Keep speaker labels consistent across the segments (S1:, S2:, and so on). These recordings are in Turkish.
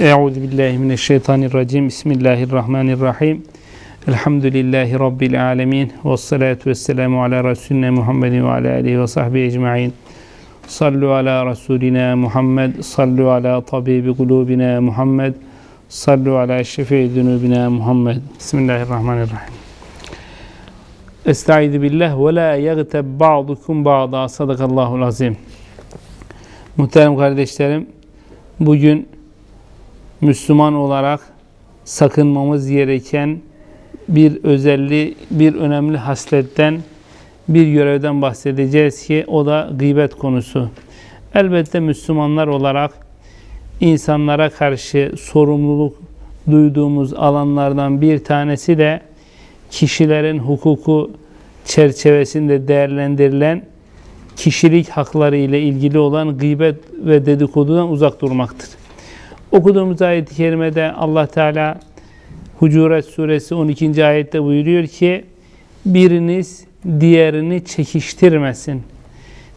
S1: Euzu billahi mineşşeytanirracim. Bismillahirrahmanirrahim. Elhamdülillahi rabbil alamin. Ves salatu vesselamu ala resulina Muhammedin ve ala alihi ve sahbihi ecmaîn. Sallu ala rasulina Muhammed, sallu ala tabibi kulubina Muhammed, sallu ala şefii zunubina Muhammed. Bismillahirrahmanirrahim. Estaizu billah ve la yagteb ba'dukum ba'da. Sadakallahul azim. Muhterem kardeşlerim, bugün Müslüman olarak sakınmamız gereken bir özelliği, bir önemli hasletten, bir görevden bahsedeceğiz ki o da gıybet konusu. Elbette Müslümanlar olarak insanlara karşı sorumluluk duyduğumuz alanlardan bir tanesi de kişilerin hukuku çerçevesinde değerlendirilen kişilik hakları ile ilgili olan gıybet ve dedikodudan uzak durmaktır. Okuduğumuz ayet-i kerimede Allah Teala Hucuret suresi 12. ayette buyuruyor ki biriniz diğerini çekiştirmesin.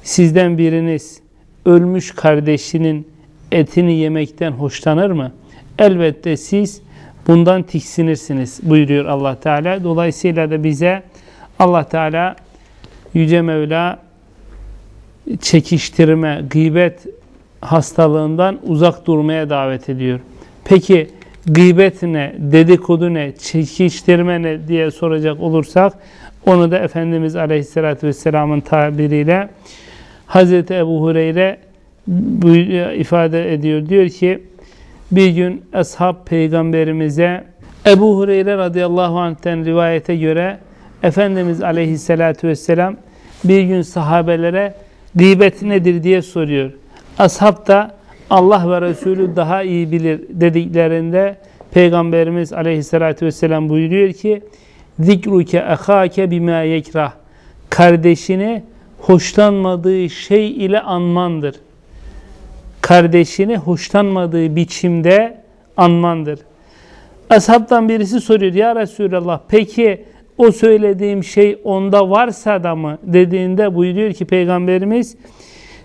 S1: Sizden biriniz ölmüş kardeşinin etini yemekten hoşlanır mı? Elbette siz bundan tiksinirsiniz buyuruyor Allah Teala. Dolayısıyla da bize Allah Teala Yüce Mevla çekiştirme, gıybet hastalığından uzak durmaya davet ediyor. Peki gıybet ne, dedikodu ne, çekiştirme ne diye soracak olursak onu da Efendimiz Aleyhisselatü Vesselam'ın tabiriyle Hazreti Ebu Hureyre ifade ediyor. Diyor ki bir gün ashab peygamberimize Ebu Hureyre radıyallahu anh'ten rivayete göre Efendimiz Aleyhisselatü Vesselam bir gün sahabelere gıybet nedir diye soruyor. Ashab da Allah ve Resulü daha iyi bilir dediklerinde Peygamberimiz aleyhissalatü vesselam buyuruyor ki zikruke ehake bima yekrah kardeşini hoşlanmadığı şey ile anmandır. Kardeşini hoşlanmadığı biçimde anmandır. Ashabtan birisi soruyor ya Resulallah peki o söylediğim şey onda varsa da mı dediğinde buyuruyor ki Peygamberimiz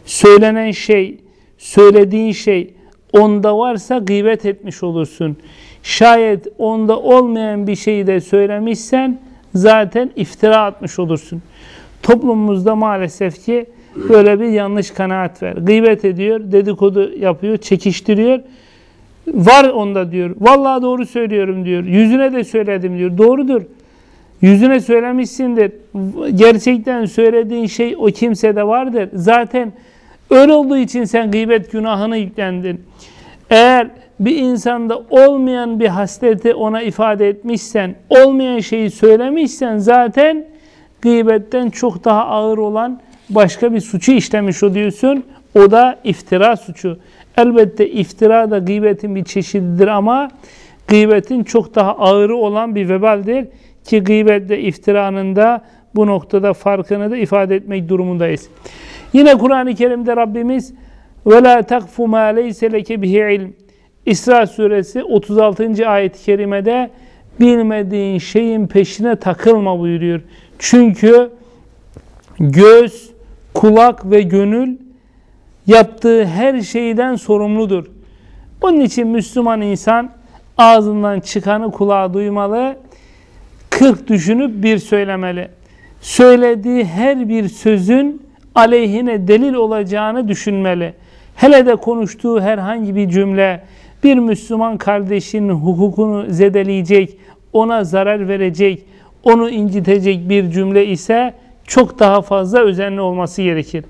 S1: söylenen şey, söylediğin şey onda varsa gıybet etmiş olursun. Şayet onda olmayan bir şeyi de söylemişsen zaten iftira atmış olursun. Toplumumuzda maalesef ki böyle bir yanlış kanaat var. Gıybet ediyor, dedikodu yapıyor, çekiştiriyor. Var onda diyor. Vallahi doğru söylüyorum diyor. Yüzüne de söyledim diyor. Doğrudur. Yüzüne söylemişsindir. Gerçekten söylediğin şey o kimsede vardır. Zaten öyle olduğu için sen gıybet günahını yüklendin. Eğer bir insanda olmayan bir hasleti ona ifade etmişsen, olmayan şeyi söylemişsen zaten gıybetten çok daha ağır olan başka bir suçu işlemiş oluyorsun. O da iftira suçu. Elbette iftira da gıybetin bir çeşididir ama gıybetin çok daha ağırı olan bir vebaldir. Ki gıybette iftiranın da bu noktada farkını da ifade etmek durumundayız. Yine Kur'an-ı Kerim'de Rabbimiz وَلَا تَقْفُ مَا لَيْسَ لَكَ بِهِ عِلْمٍ İsra suresi 36. ayet-i kerimede bilmediğin şeyin peşine takılma buyuruyor. Çünkü göz, kulak ve gönül yaptığı her şeyden sorumludur. Onun için Müslüman insan ağzından çıkanı kulağa duymalı, kırk düşünüp bir söylemeli. Söylediği her bir sözün aleyhine delil olacağını düşünmeli. Hele de konuştuğu herhangi bir cümle bir Müslüman kardeşinin hukukunu zedeleyecek, ona zarar verecek, onu incitecek bir cümle ise çok daha fazla özenli olması gerekir.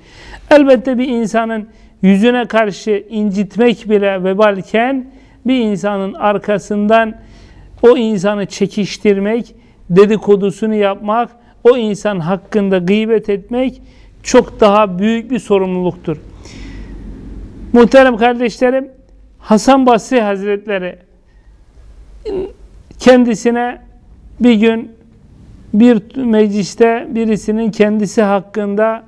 S1: Elbette bir insanın yüzüne karşı incitmek bile vebalken bir insanın arkasından o insanı çekiştirmek, dedikodusunu yapmak, o insan hakkında gıybet etmek çok daha büyük bir sorumluluktur. Muhterem kardeşlerim, Hasan Basri Hazretleri kendisine bir gün bir mecliste birisinin kendisi hakkında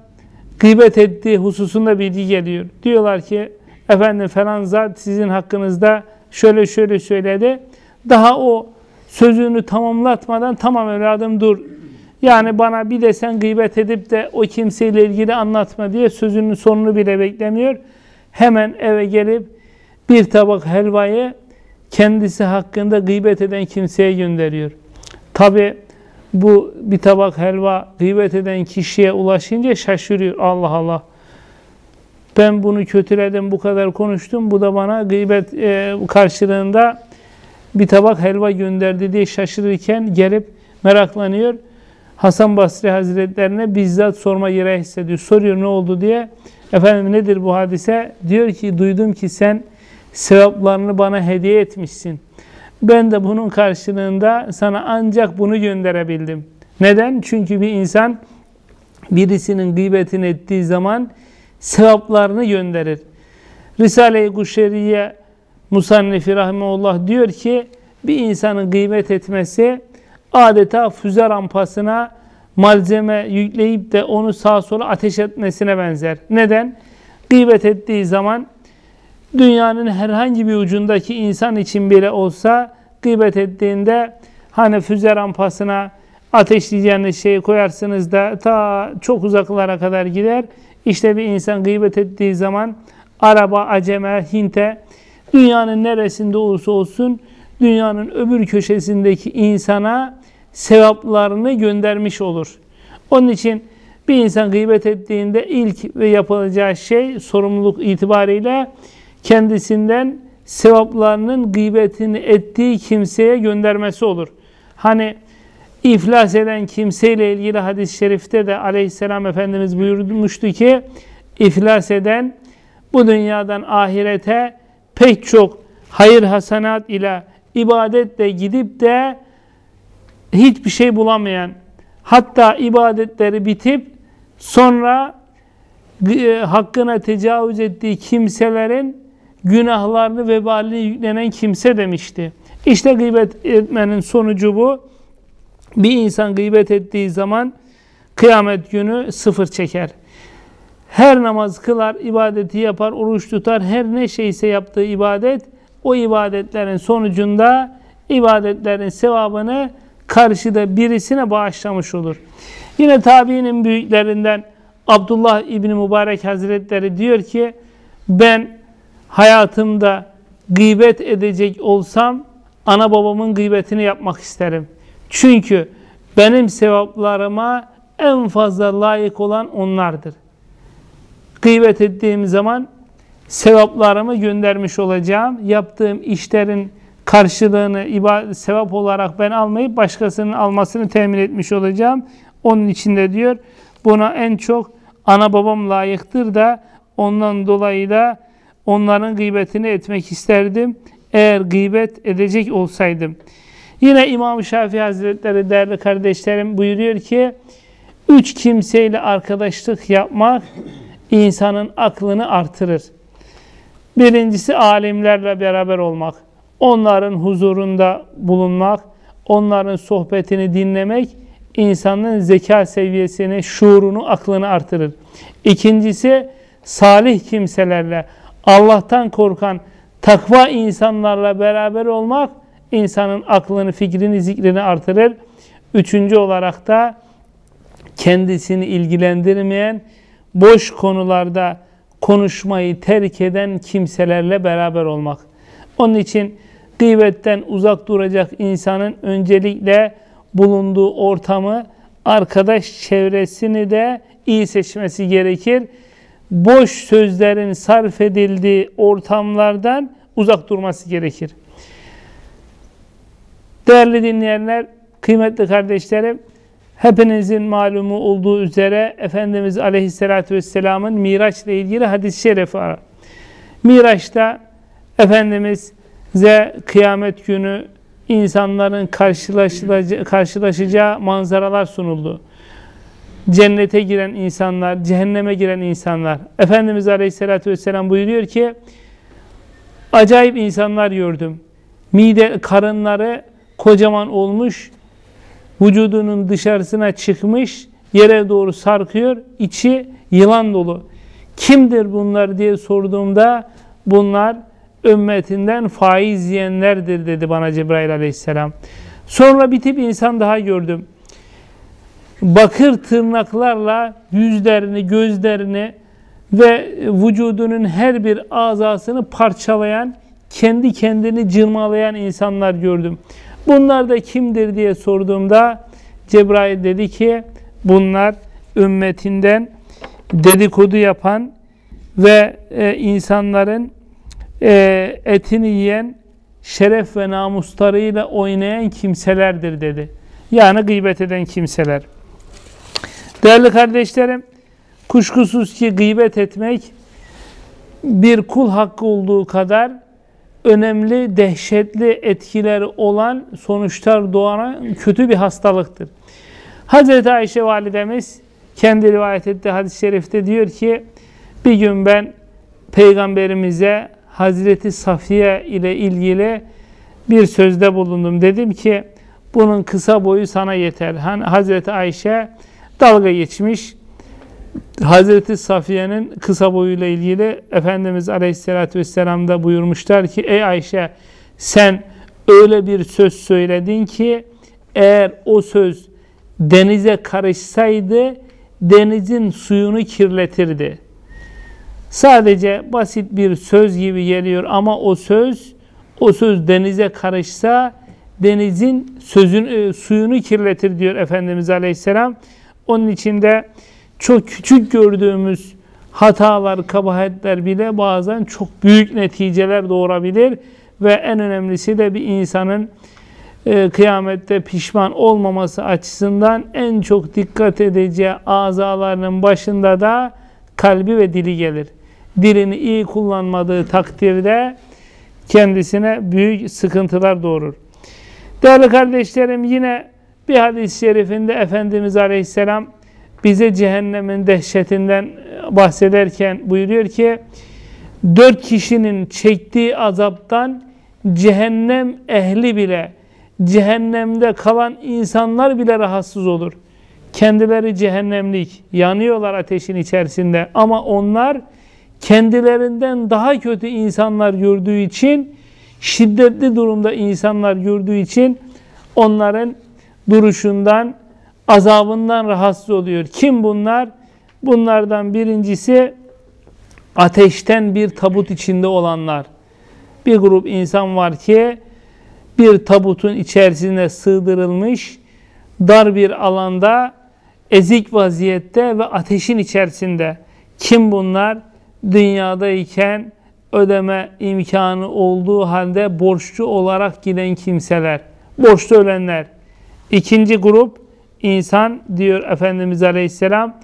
S1: gıybet ettiği hususunda bilgi geliyor. Diyorlar ki efendim falan zat sizin hakkınızda şöyle şöyle söyledi. Daha o sözünü tamamlatmadan tamam evladım dur. Yani bana bir de sen gıybet edip de o kimseyle ilgili anlatma diye sözünün sonunu bile beklemiyor. Hemen eve gelip bir tabak helvayı kendisi hakkında gıybet eden kimseye gönderiyor. Tabi bu bir tabak helva gıybet eden kişiye ulaşınca şaşırıyor. Allah Allah. Ben bunu kötüledim, bu kadar konuştum. Bu da bana gıybet e, karşılığında bir tabak helva gönderdi diye şaşırırken gelip meraklanıyor. Hasan Basri Hazretlerine bizzat sorma yere hissediyor. Soruyor ne oldu diye. Efendim nedir bu hadise? Diyor ki duydum ki sen sevaplarını bana hediye etmişsin. Ben de bunun karşılığında sana ancak bunu gönderebildim. Neden? Çünkü bir insan birisinin gıybetini ettiği zaman sevaplarını gönderir. Risale-i Kuşeriye Musannefi Rahimullah diyor ki bir insanın gıybet etmesi adeta füze rampasına malzeme yükleyip de onu sağa sola ateş etmesine benzer. Neden? Gıybet ettiği zaman dünyanın herhangi bir ucundaki insan için bile olsa gıybet ettiğinde hani füze rampasına ateşleyeceğiniz şeyi koyarsınız da ta çok uzaklara kadar gider. İşte bir insan gıybet ettiği zaman araba, aceme, hinte dünyanın neresinde olursa olsun dünyanın öbür köşesindeki insana sevaplarını göndermiş olur. Onun için bir insan gıybet ettiğinde ilk ve yapılacağı şey sorumluluk itibariyle kendisinden sevaplarının gıybetini ettiği kimseye göndermesi olur. Hani iflas eden kimseyle ilgili hadis-i şerifte de aleyhisselam Efendimiz buyurmuştu ki iflas eden bu dünyadan ahirete pek çok hayır hasanat ile ibadetle gidip de hiçbir şey bulamayan hatta ibadetleri bitip sonra e, hakkına tecavüz ettiği kimselerin günahlarını vebalini yüklenen kimse demişti. İşte gıybet etmenin sonucu bu. Bir insan gıybet ettiği zaman kıyamet günü sıfır çeker. Her namaz kılar, ibadeti yapar, oruç tutar, her ne şeyse yaptığı ibadet, o ibadetlerin sonucunda ibadetlerin sevabını karşıda birisine bağışlamış olur. Yine tabiinin büyüklerinden Abdullah İbni Mübarek Hazretleri diyor ki ben hayatımda gıybet edecek olsam ana babamın gıybetini yapmak isterim. Çünkü benim sevaplarıma en fazla layık olan onlardır. Gıybet ettiğim zaman sevaplarımı göndermiş olacağım. Yaptığım işlerin karşılığını ibadet, sevap olarak ben almayıp başkasının almasını temin etmiş olacağım. Onun için de diyor buna en çok ana babam layıktır da ondan dolayı da onların gıybetini etmek isterdim. Eğer gıybet edecek olsaydım. Yine İmam Şafii Hazretleri değerli kardeşlerim buyuruyor ki üç kimseyle arkadaşlık yapmak insanın aklını artırır. Birincisi alimlerle beraber olmak. Onların huzurunda bulunmak, onların sohbetini dinlemek insanın zeka seviyesini, şuurunu, aklını artırır. İkincisi salih kimselerle, Allah'tan korkan, takva insanlarla beraber olmak insanın aklını, fikrini, zikrini artırır. Üçüncü olarak da kendisini ilgilendirmeyen, boş konularda konuşmayı terk eden kimselerle beraber olmak. Onun için gıybetten uzak duracak insanın öncelikle bulunduğu ortamı, arkadaş çevresini de iyi seçmesi gerekir. Boş sözlerin sarf edildiği ortamlardan uzak durması gerekir. Değerli dinleyenler, kıymetli kardeşlerim, hepinizin malumu olduğu üzere Efendimiz Aleyhisselatü Vesselam'ın Miraç ile ilgili hadis-i şerifi var. Miraç'ta Efendimiz size kıyamet günü insanların karşılaşacağı manzaralar sunuldu. Cennete giren insanlar, cehenneme giren insanlar. Efendimiz Aleyhisselatü Vesselam buyuruyor ki, acayip insanlar gördüm. Mide, karınları kocaman olmuş, vücudunun dışarısına çıkmış, yere doğru sarkıyor, içi yılan dolu. Kimdir bunlar diye sorduğumda bunlar ümmetinden faiz yiyenlerdir dedi bana Cebrail aleyhisselam. Sonra bir tip insan daha gördüm. Bakır tırnaklarla yüzlerini, gözlerini ve vücudunun her bir azasını parçalayan kendi kendini cırmalayan insanlar gördüm. Bunlar da kimdir diye sorduğumda Cebrail dedi ki bunlar ümmetinden dedikodu yapan ve e, insanların e, etini yiyen şeref ve namuslarıyla oynayan kimselerdir dedi. Yani gıybet eden kimseler. Değerli kardeşlerim, kuşkusuz ki gıybet etmek bir kul hakkı olduğu kadar önemli, dehşetli etkiler olan sonuçlar doğan kötü bir hastalıktır. Hazreti Ayşe validemiz kendi rivayet ettiği hadis-i şerifte diyor ki bir gün ben peygamberimize Hazreti Safiye ile ilgili bir sözde bulundum. Dedim ki bunun kısa boyu sana yeter. Hani Hazreti Ayşe dalga geçmiş. Hazreti Safiye'nin kısa boyuyla ilgili Efendimiz Aleyhisselatü Vesselam da buyurmuşlar ki ey Ayşe sen öyle bir söz söyledin ki eğer o söz denize karışsaydı denizin suyunu kirletirdi. Sadece basit bir söz gibi geliyor ama o söz o söz denize karışsa denizin sözün e, suyunu kirletir diyor Efendimiz Aleyhisselam. Onun içinde çok küçük gördüğümüz hatalar, kabahatler bile bazen çok büyük neticeler doğurabilir ve en önemlisi de bir insanın e, kıyamette pişman olmaması açısından en çok dikkat edeceği azalarının başında da kalbi ve dili gelir. Dilini iyi kullanmadığı takdirde kendisine büyük sıkıntılar doğurur. Değerli kardeşlerim yine bir hadis-i şerifinde Efendimiz Aleyhisselam bize cehennemin dehşetinden bahsederken buyuruyor ki dört kişinin çektiği azaptan cehennem ehli bile cehennemde kalan insanlar bile rahatsız olur. Kendileri cehennemlik, yanıyorlar ateşin içerisinde ama onlar kendilerinden daha kötü insanlar gördüğü için, şiddetli durumda insanlar gördüğü için onların duruşundan, azabından rahatsız oluyor. Kim bunlar? Bunlardan birincisi ateşten bir tabut içinde olanlar. Bir grup insan var ki bir tabutun içerisine sığdırılmış dar bir alanda ezik vaziyette ve ateşin içerisinde. Kim bunlar? Dünyadayken ödeme imkanı olduğu halde borçlu olarak giden kimseler. Borçlu ölenler. İkinci grup insan diyor Efendimiz Aleyhisselam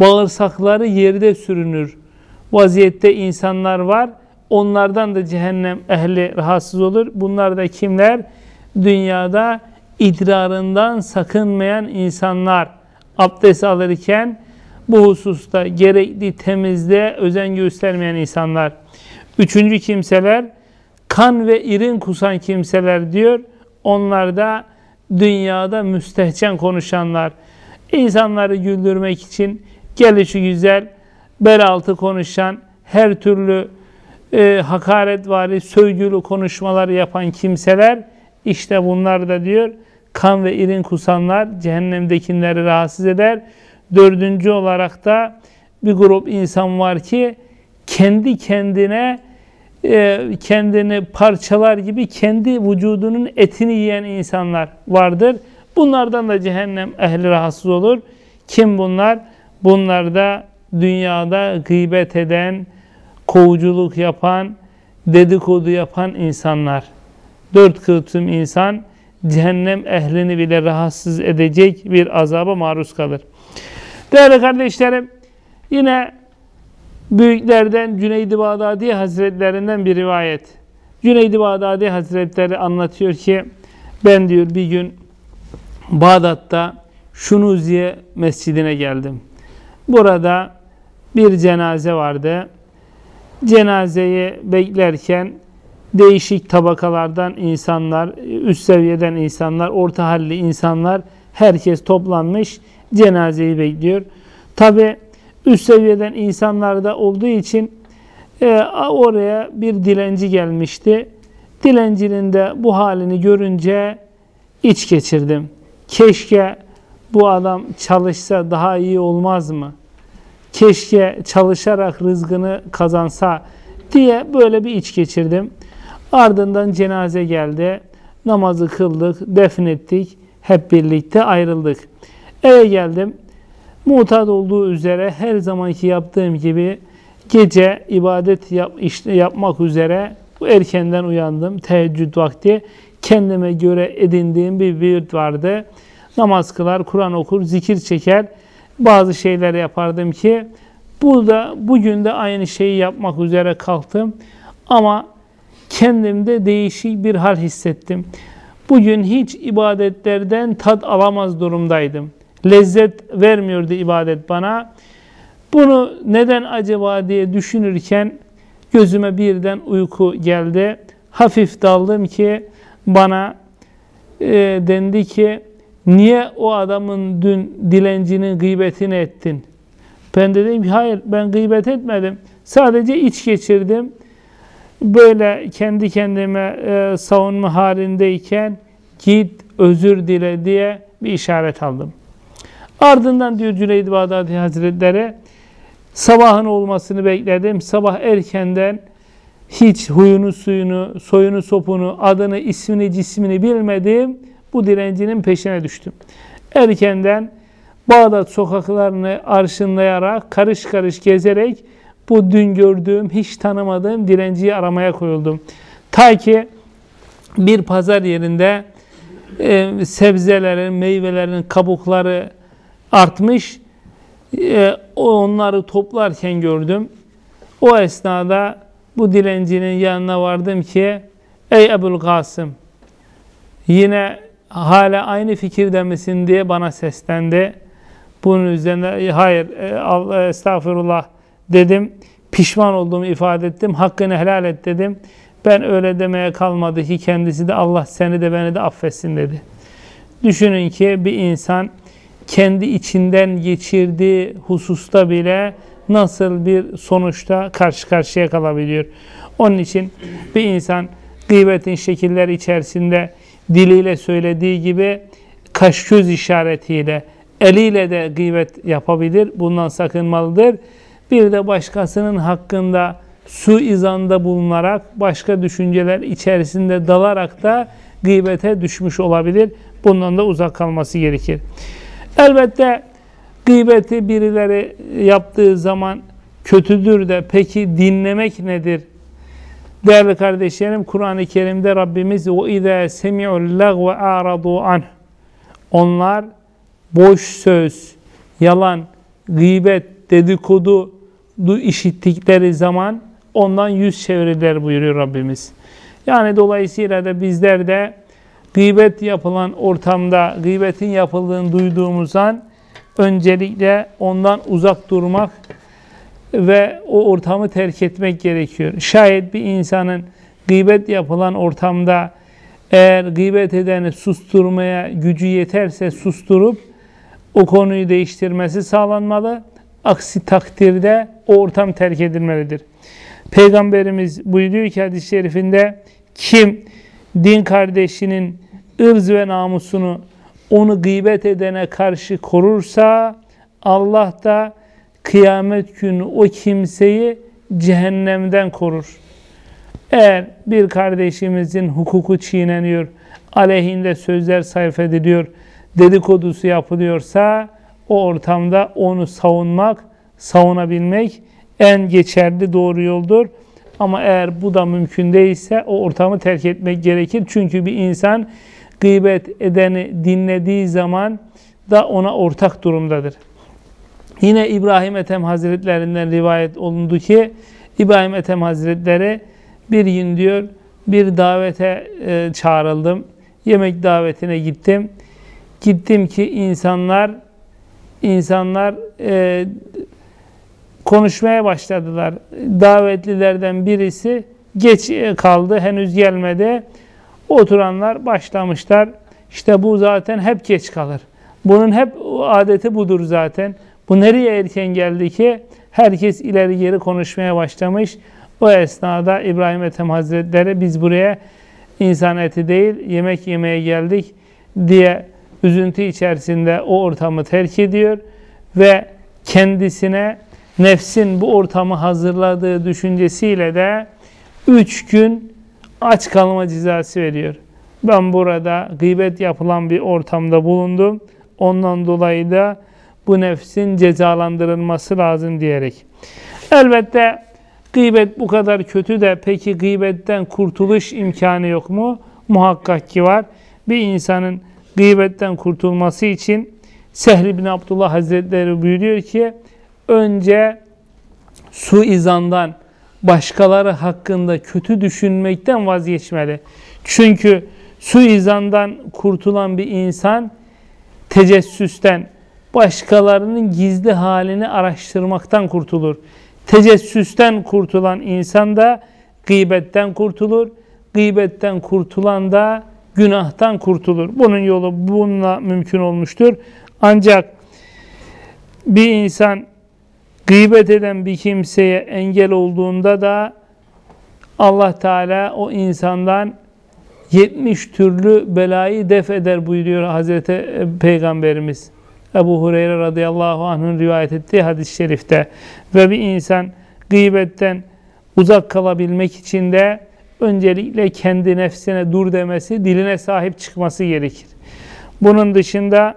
S1: bağırsakları yerde sürünür. Vaziyette insanlar var. Onlardan da cehennem ehli rahatsız olur. Bunlar da kimler? Dünyada idrarından sakınmayan insanlar. Abdest alırken bu hususta gerekli temizliğe özen göstermeyen insanlar. Üçüncü kimseler kan ve irin kusan kimseler diyor. Onlar da dünyada müstehcen konuşanlar. İnsanları güldürmek için gelişi güzel, bel altı konuşan, her türlü e, hakaretvari, sövgülü konuşmalar yapan kimseler işte bunlar da diyor kan ve irin kusanlar cehennemdekileri rahatsız eder. Dördüncü olarak da bir grup insan var ki kendi kendine e, kendini parçalar gibi kendi vücudunun etini yiyen insanlar vardır. Bunlardan da cehennem ehli rahatsız olur. Kim bunlar? Bunlar da dünyada gıybet eden, kovuculuk yapan, dedikodu yapan insanlar. Dört kısım insan cehennem ehlini bile rahatsız edecek bir azaba maruz kalır. Değerli kardeşlerim, yine büyüklerden Cüneyd-i Bağdadi Hazretlerinden bir rivayet. Cüneyd-i Bağdadi Hazretleri anlatıyor ki, ben diyor bir gün Bağdat'ta Şunuziye Mescidine geldim. Burada bir cenaze vardı cenazeyi beklerken değişik tabakalardan insanlar, üst seviyeden insanlar, orta halli insanlar herkes toplanmış cenazeyi bekliyor. Tabi üst seviyeden insanlar da olduğu için e, oraya bir dilenci gelmişti. Dilencinin de bu halini görünce iç geçirdim. Keşke bu adam çalışsa daha iyi olmaz mı? keşke çalışarak rızkını kazansa diye böyle bir iç geçirdim. Ardından cenaze geldi. Namazı kıldık, defnettik. Hep birlikte ayrıldık. Eve geldim. Mutat olduğu üzere her zamanki yaptığım gibi gece ibadet yap, işte yapmak üzere erkenden uyandım. Teheccüd vakti kendime göre edindiğim bir virt vardı. Namaz kılar, Kur'an okur, zikir çeker. Bazı şeyler yapardım ki burada bugün de aynı şeyi yapmak üzere kalktım. Ama kendimde değişik bir hal hissettim. Bugün hiç ibadetlerden tad alamaz durumdaydım. Lezzet vermiyordu ibadet bana. Bunu neden acaba diye düşünürken gözüme birden uyku geldi. Hafif daldım ki bana e, dendi ki niye o adamın dün dilencinin gıybetini ettin? Ben dedim ki hayır ben gıybet etmedim. Sadece iç geçirdim. Böyle kendi kendime e, savunma halindeyken git özür dile diye bir işaret aldım. Ardından diyor Cüneyd Bağdadi Hazretleri sabahın olmasını bekledim. Sabah erkenden hiç huyunu suyunu, soyunu sopunu, adını, ismini, cismini bilmediğim bu dilencinin peşine düştüm. Erkenden Bağdat sokaklarını arşınlayarak, karış karış gezerek bu dün gördüğüm, hiç tanımadığım dilenciyi aramaya koyuldum. Ta ki bir pazar yerinde e, sebzelerin, meyvelerin kabukları artmış. E, onları toplarken gördüm. O esnada bu dilencinin yanına vardım ki ey Ebul Kasım yine hala aynı fikirde misin diye bana seslendi. Bunun üzerine hayır e, estağfurullah dedim. Pişman olduğumu ifade ettim. Hakkını helal et dedim. Ben öyle demeye kalmadı ki kendisi de Allah seni de beni de affetsin dedi. Düşünün ki bir insan kendi içinden geçirdiği hususta bile nasıl bir sonuçta karşı karşıya kalabiliyor. Onun için bir insan gıybetin şekilleri içerisinde diliyle söylediği gibi kaş göz işaretiyle, eliyle de gıybet yapabilir. Bundan sakınmalıdır. Bir de başkasının hakkında su izanda bulunarak, başka düşünceler içerisinde dalarak da gıybete düşmüş olabilir. Bundan da uzak kalması gerekir. Elbette gıybeti birileri yaptığı zaman kötüdür de peki dinlemek nedir? Değerli kardeşlerim Kur'an-ı Kerim'de Rabbimiz o izâ semi'ul lagve a'radu anh onlar boş söz, yalan, gıybet, dedikodu işittikleri zaman ondan yüz çevirirler buyuruyor Rabbimiz. Yani dolayısıyla da bizler de gıybet yapılan ortamda, gıybetin yapıldığını duyduğumuz an öncelikle ondan uzak durmak ve o ortamı terk etmek gerekiyor. Şayet bir insanın gıybet yapılan ortamda eğer gıybet edeni susturmaya gücü yeterse susturup o konuyu değiştirmesi sağlanmalı. Aksi takdirde o ortam terk edilmelidir. Peygamberimiz buyuruyor ki hadis-i şerifinde kim din kardeşinin ırz ve namusunu onu gıybet edene karşı korursa Allah da kıyamet günü o kimseyi cehennemden korur. Eğer bir kardeşimizin hukuku çiğneniyor, aleyhinde sözler sarf ediliyor, dedikodusu yapılıyorsa o ortamda onu savunmak, savunabilmek en geçerli doğru yoldur. Ama eğer bu da mümkün değilse o ortamı terk etmek gerekir. Çünkü bir insan gıybet edeni dinlediği zaman da ona ortak durumdadır. Yine İbrahim Ethem Hazretlerinden rivayet olundu ki İbrahim Ethem Hazretleri bir gün diyor bir davete e, çağrıldım. Yemek davetine gittim. Gittim ki insanlar insanlar e, konuşmaya başladılar. Davetlilerden birisi geç kaldı, henüz gelmedi. Oturanlar başlamışlar. İşte bu zaten hep geç kalır. Bunun hep adeti budur zaten. Bu nereye erken geldi ki? Herkes ileri geri konuşmaya başlamış. O esnada İbrahim Ethem Hazretleri biz buraya insan eti değil yemek yemeye geldik diye üzüntü içerisinde o ortamı terk ediyor ve kendisine nefsin bu ortamı hazırladığı düşüncesiyle de üç gün aç kalma cezası veriyor. Ben burada gıybet yapılan bir ortamda bulundum. Ondan dolayı da bu nefsin cezalandırılması lazım diyerek. Elbette gıybet bu kadar kötü de peki gıybetten kurtuluş imkanı yok mu? Muhakkak ki var. Bir insanın gıybetten kurtulması için Sehl bin Abdullah Hazretleri buyuruyor ki önce suizandan başkaları hakkında kötü düşünmekten vazgeçmeli. Çünkü suizandan kurtulan bir insan tecessüsten, başkalarının gizli halini araştırmaktan kurtulur. Tecessüsten kurtulan insan da gıybetten kurtulur. Gıybetten kurtulan da günahtan kurtulur. Bunun yolu bununla mümkün olmuştur. Ancak bir insan gıybet eden bir kimseye engel olduğunda da Allah Teala o insandan 70 türlü belayı def eder buyuruyor Hazreti Peygamberimiz. Ebu Hureyre radıyallahu anh'ın rivayet ettiği hadis-i şerifte. Ve bir insan gıybetten uzak kalabilmek için de öncelikle kendi nefsine dur demesi, diline sahip çıkması gerekir. Bunun dışında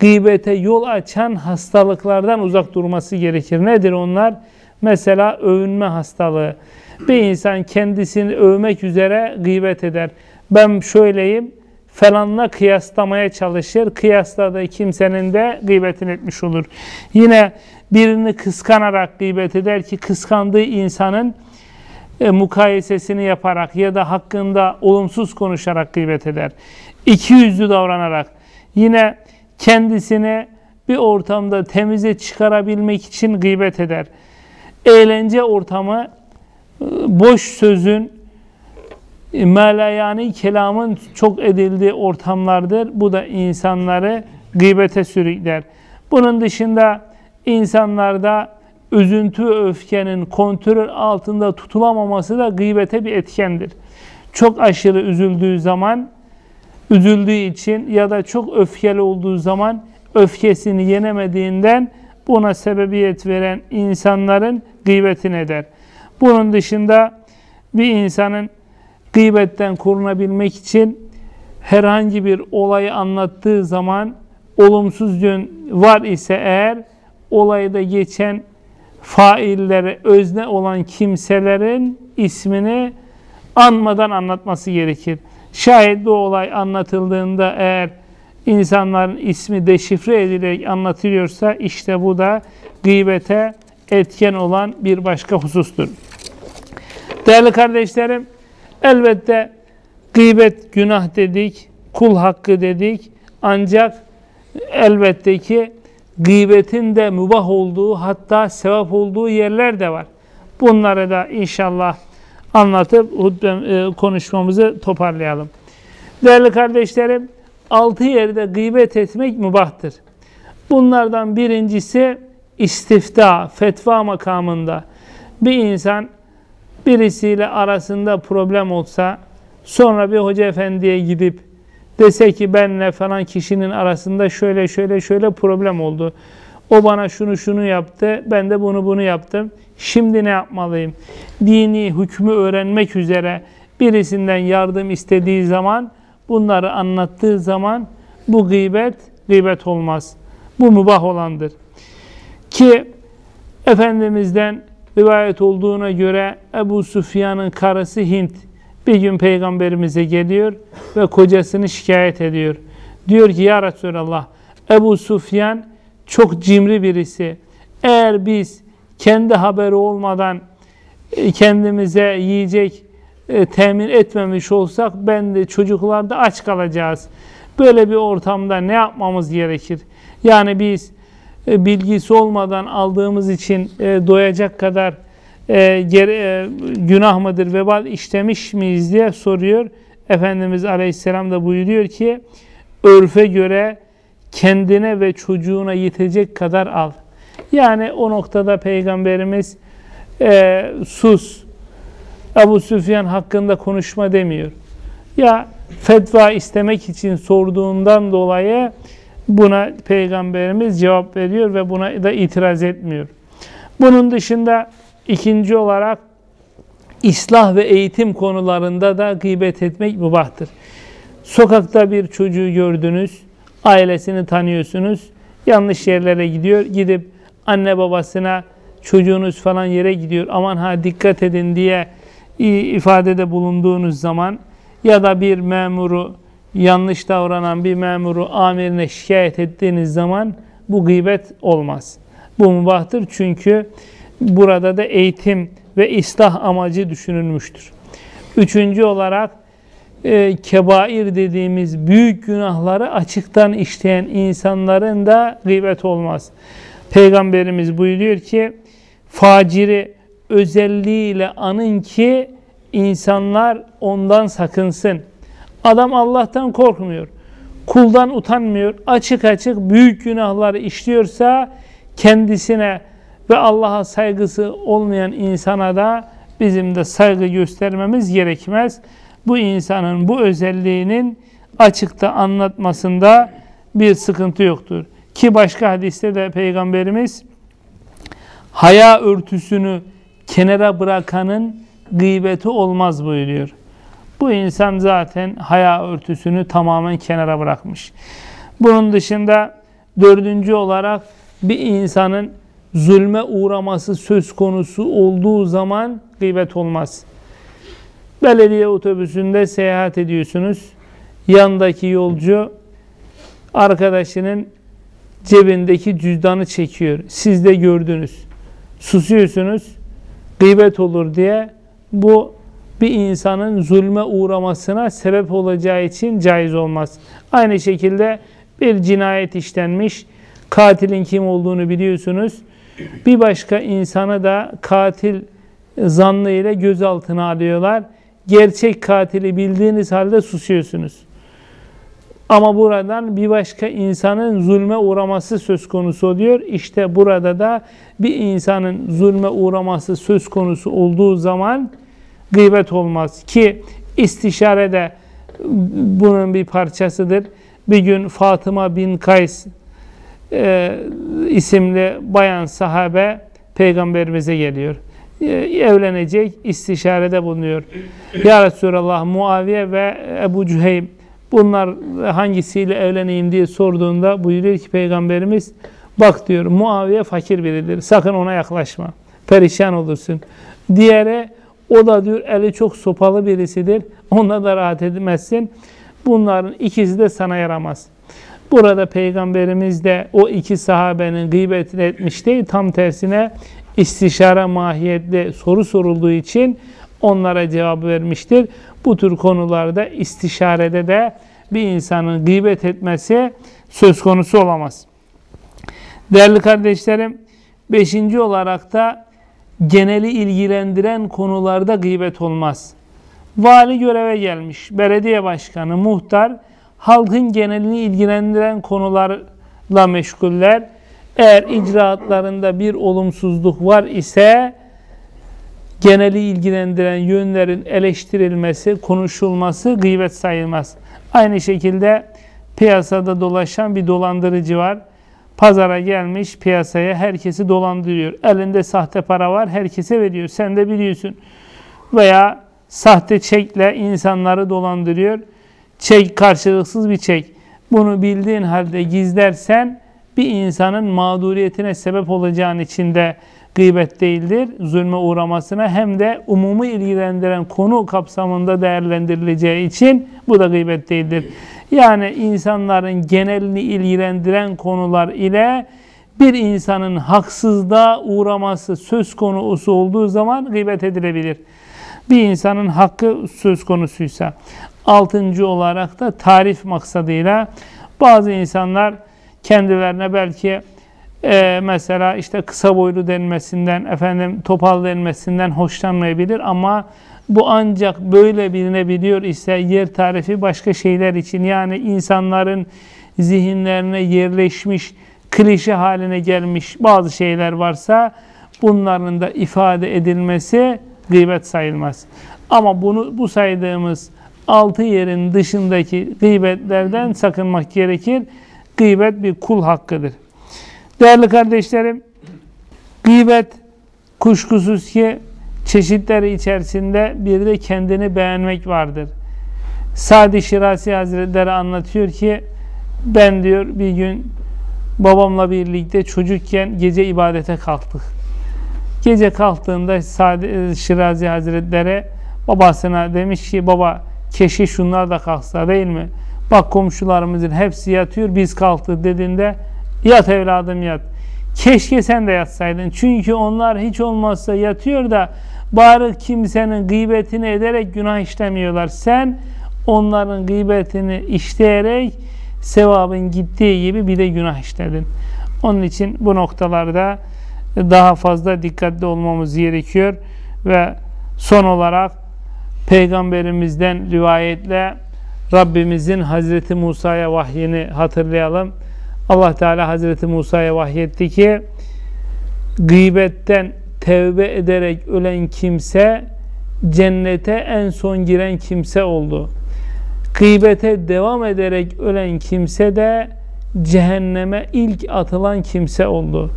S1: gıybete yol açan hastalıklardan uzak durması gerekir. Nedir onlar? Mesela övünme hastalığı. Bir insan kendisini övmek üzere gıybet eder. Ben şöyleyim, falanla kıyaslamaya çalışır. Kıyasladığı kimsenin de gıybetini etmiş olur. Yine birini kıskanarak gıybet eder ki kıskandığı insanın e, mukayesesini yaparak ya da hakkında olumsuz konuşarak gıybet eder. İki yüzlü davranarak yine kendisini bir ortamda temize çıkarabilmek için gıybet eder. Eğlence ortamı e, boş sözün e, melayani kelamın çok edildiği ortamlardır. Bu da insanları gıybete sürükler. Bunun dışında insanlarda üzüntü ve öfkenin kontrol altında tutulamaması da gıybete bir etkendir. Çok aşırı üzüldüğü zaman, üzüldüğü için ya da çok öfkeli olduğu zaman öfkesini yenemediğinden buna sebebiyet veren insanların gıybetini eder. Bunun dışında bir insanın gıybetten korunabilmek için herhangi bir olayı anlattığı zaman olumsuz yön var ise eğer olayda geçen failleri özne olan kimselerin ismini anmadan anlatması gerekir. Şayet bu olay anlatıldığında eğer insanların ismi deşifre edilerek anlatılıyorsa işte bu da gıybete etken olan bir başka husustur. Değerli kardeşlerim, elbette gıybet günah dedik, kul hakkı dedik. Ancak elbette ki gıybetin de mübah olduğu hatta sevap olduğu yerler de var. Bunları da inşallah anlatıp e, konuşmamızı toparlayalım. Değerli kardeşlerim, altı yerde gıybet etmek mübahtır. Bunlardan birincisi istifta, fetva makamında. Bir insan birisiyle arasında problem olsa sonra bir hoca efendiye gidip dese ki benle falan kişinin arasında şöyle şöyle şöyle problem oldu. O bana şunu şunu yaptı, ben de bunu bunu yaptım. Şimdi ne yapmalıyım? Dini hükmü öğrenmek üzere birisinden yardım istediği zaman, bunları anlattığı zaman bu gıybet, gıybet olmaz. Bu mübah olandır. Ki Efendimiz'den rivayet olduğuna göre Ebu Sufyan'ın karısı Hint bir gün peygamberimize geliyor ve kocasını şikayet ediyor. Diyor ki ya Resulallah Ebu Sufyan çok cimri birisi. Eğer biz kendi haberi olmadan e, kendimize yiyecek e, temin etmemiş olsak ben de çocuklar da aç kalacağız. Böyle bir ortamda ne yapmamız gerekir? Yani biz e, bilgisi olmadan aldığımız için doyacak kadar e, geri, e, günah mıdır, vebal işlemiş miyiz diye soruyor. Efendimiz Aleyhisselam da buyuruyor ki örfe göre kendine ve çocuğuna yetecek kadar al. Yani o noktada Peygamberimiz e, sus, Ebu Süfyan hakkında konuşma demiyor. Ya fetva istemek için sorduğundan dolayı buna Peygamberimiz cevap veriyor ve buna da itiraz etmiyor. Bunun dışında İkinci olarak İslah ve eğitim konularında da gıybet etmek mübahtır. Sokakta bir çocuğu gördünüz, ailesini tanıyorsunuz, yanlış yerlere gidiyor, gidip anne babasına çocuğunuz falan yere gidiyor, aman ha dikkat edin diye ifadede bulunduğunuz zaman ya da bir memuru, yanlış davranan bir memuru amirine şikayet ettiğiniz zaman bu gıybet olmaz. Bu mübahtır çünkü burada da eğitim ve ıslah amacı düşünülmüştür. Üçüncü olarak e, kebair dediğimiz büyük günahları açıktan işleyen insanların da gıybet olmaz. Peygamberimiz buyuruyor ki faciri özelliğiyle anın ki insanlar ondan sakınsın. Adam Allah'tan korkmuyor. Kuldan utanmıyor. Açık açık büyük günahları işliyorsa kendisine ve Allah'a saygısı olmayan insana da bizim de saygı göstermemiz gerekmez. Bu insanın bu özelliğinin açıkta anlatmasında bir sıkıntı yoktur. Ki başka hadiste de Peygamberimiz haya örtüsünü kenara bırakanın gıybeti olmaz buyuruyor. Bu insan zaten haya örtüsünü tamamen kenara bırakmış. Bunun dışında dördüncü olarak bir insanın zulme uğraması söz konusu olduğu zaman gıybet olmaz. Belediye otobüsünde seyahat ediyorsunuz. Yandaki yolcu arkadaşının cebindeki cüzdanı çekiyor. Siz de gördünüz. Susuyorsunuz. Gıybet olur diye bu bir insanın zulme uğramasına sebep olacağı için caiz olmaz. Aynı şekilde bir cinayet işlenmiş. Katilin kim olduğunu biliyorsunuz. Bir başka insanı da katil zanlı ile gözaltına alıyorlar. Gerçek katili bildiğiniz halde susuyorsunuz. Ama buradan bir başka insanın zulme uğraması söz konusu oluyor. İşte burada da bir insanın zulme uğraması söz konusu olduğu zaman gıybet olmaz. Ki istişare de bunun bir parçasıdır. Bir gün Fatıma bin Kays e, isimli bayan sahabe peygamberimize geliyor. E, evlenecek, istişarede bulunuyor. Ya Resulallah Muaviye ve Ebu Cüheym bunlar hangisiyle evleneyim diye sorduğunda buyuruyor ki peygamberimiz bak diyor Muaviye fakir biridir. Sakın ona yaklaşma. Perişan olursun. Diğeri o da diyor eli çok sopalı birisidir. Onunla da rahat edemezsin. Bunların ikisi de sana yaramaz. Burada Peygamberimiz de o iki sahabenin gıybetini etmiş değil, tam tersine istişare mahiyetli soru sorulduğu için onlara cevap vermiştir. Bu tür konularda istişarede de bir insanın gıybet etmesi söz konusu olamaz. Değerli kardeşlerim, beşinci olarak da geneli ilgilendiren konularda gıybet olmaz. Vali göreve gelmiş, belediye başkanı, muhtar, halkın genelini ilgilendiren konularla meşguller. Eğer icraatlarında bir olumsuzluk var ise geneli ilgilendiren yönlerin eleştirilmesi, konuşulması gıybet sayılmaz. Aynı şekilde piyasada dolaşan bir dolandırıcı var. Pazara gelmiş piyasaya herkesi dolandırıyor. Elinde sahte para var herkese veriyor. Sen de biliyorsun. Veya sahte çekle insanları dolandırıyor. Çek karşılıksız bir çek. Bunu bildiğin halde gizlersen bir insanın mağduriyetine sebep olacağın için de gıybet değildir. Zulme uğramasına hem de umumu ilgilendiren konu kapsamında değerlendirileceği için bu da gıybet değildir. Yani insanların genelini ilgilendiren konular ile bir insanın haksızlığa uğraması söz konusu olduğu zaman gıybet edilebilir. Bir insanın hakkı söz konusuysa. Altıncı olarak da tarif maksadıyla bazı insanlar kendilerine belki e, mesela işte kısa boylu denmesinden, efendim topal denmesinden hoşlanmayabilir ama bu ancak böyle bilinebiliyor ise yer tarifi başka şeyler için yani insanların zihinlerine yerleşmiş, klişe haline gelmiş bazı şeyler varsa bunların da ifade edilmesi gıybet sayılmaz. Ama bunu bu saydığımız altı yerin dışındaki gıybetlerden sakınmak gerekir. Gıybet bir kul hakkıdır. Değerli kardeşlerim, gıybet kuşkusuz ki çeşitleri içerisinde bir de kendini beğenmek vardır. Sadi Şirasi Hazretleri anlatıyor ki ben diyor bir gün babamla birlikte çocukken gece ibadete kalktık. Gece kalktığında Sadi e, Şirazi Hazretleri babasına demiş ki baba keşke şunlar da kalksa değil mi? Bak komşularımızın hepsi yatıyor biz kalktık dediğinde yat evladım yat. Keşke sen de yatsaydın. Çünkü onlar hiç olmazsa yatıyor da bari kimsenin gıybetini ederek günah işlemiyorlar. Sen onların gıybetini işleyerek sevabın gittiği gibi bir de günah işledin. Onun için bu noktalarda daha fazla dikkatli olmamız gerekiyor ve son olarak peygamberimizden rivayetle Rabbimizin Hazreti Musa'ya vahyini hatırlayalım. Allah Teala Hazreti Musa'ya vahyetti ki gıybetten tevbe ederek ölen kimse cennete en son giren kimse oldu. Gıybete devam ederek ölen kimse de cehenneme ilk atılan kimse oldu.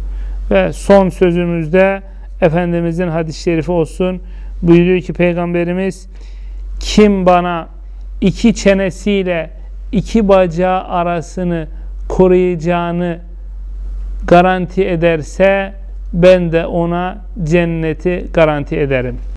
S1: Ve son sözümüzde Efendimizin hadis-i şerifi olsun. Buyuruyor ki Peygamberimiz kim bana iki çenesiyle iki bacağı arasını koruyacağını garanti ederse ben de ona cenneti garanti ederim.